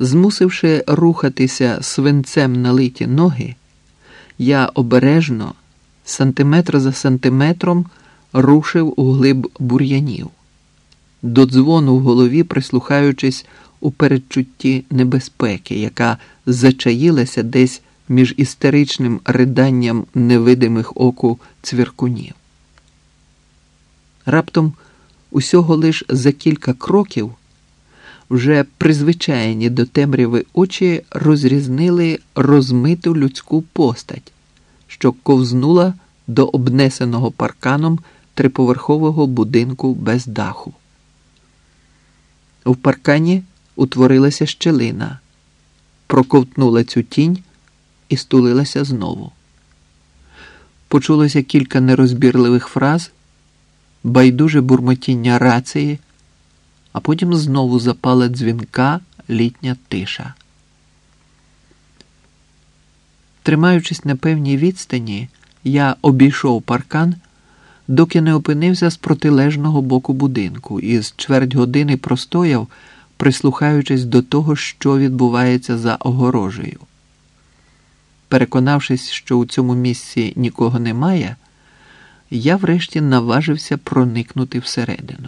Змусивши рухатися свинцем налиті ноги, я обережно, сантиметр за сантиметром, рушив у глиб бур'янів, до дзвону в голові, прислухаючись у передчутті небезпеки, яка зачаїлася десь між істеричним riданням невидимих оку цвіркунів. Раптом усього лиш за кілька кроків вже призвичайні до темряви очі розрізнили розмиту людську постать, що ковзнула до обнесеного парканом триповерхового будинку без даху. В паркані утворилася щелина, проковтнула цю тінь і стулилася знову. Почулося кілька нерозбірливих фраз, байдуже бурмотіння рації, а потім знову запала дзвінка літня тиша. Тримаючись на певній відстані, я обійшов паркан, доки не опинився з протилежного боку будинку і з чверть години простояв, прислухаючись до того, що відбувається за огорожею. Переконавшись, що у цьому місці нікого немає, я врешті наважився проникнути всередину.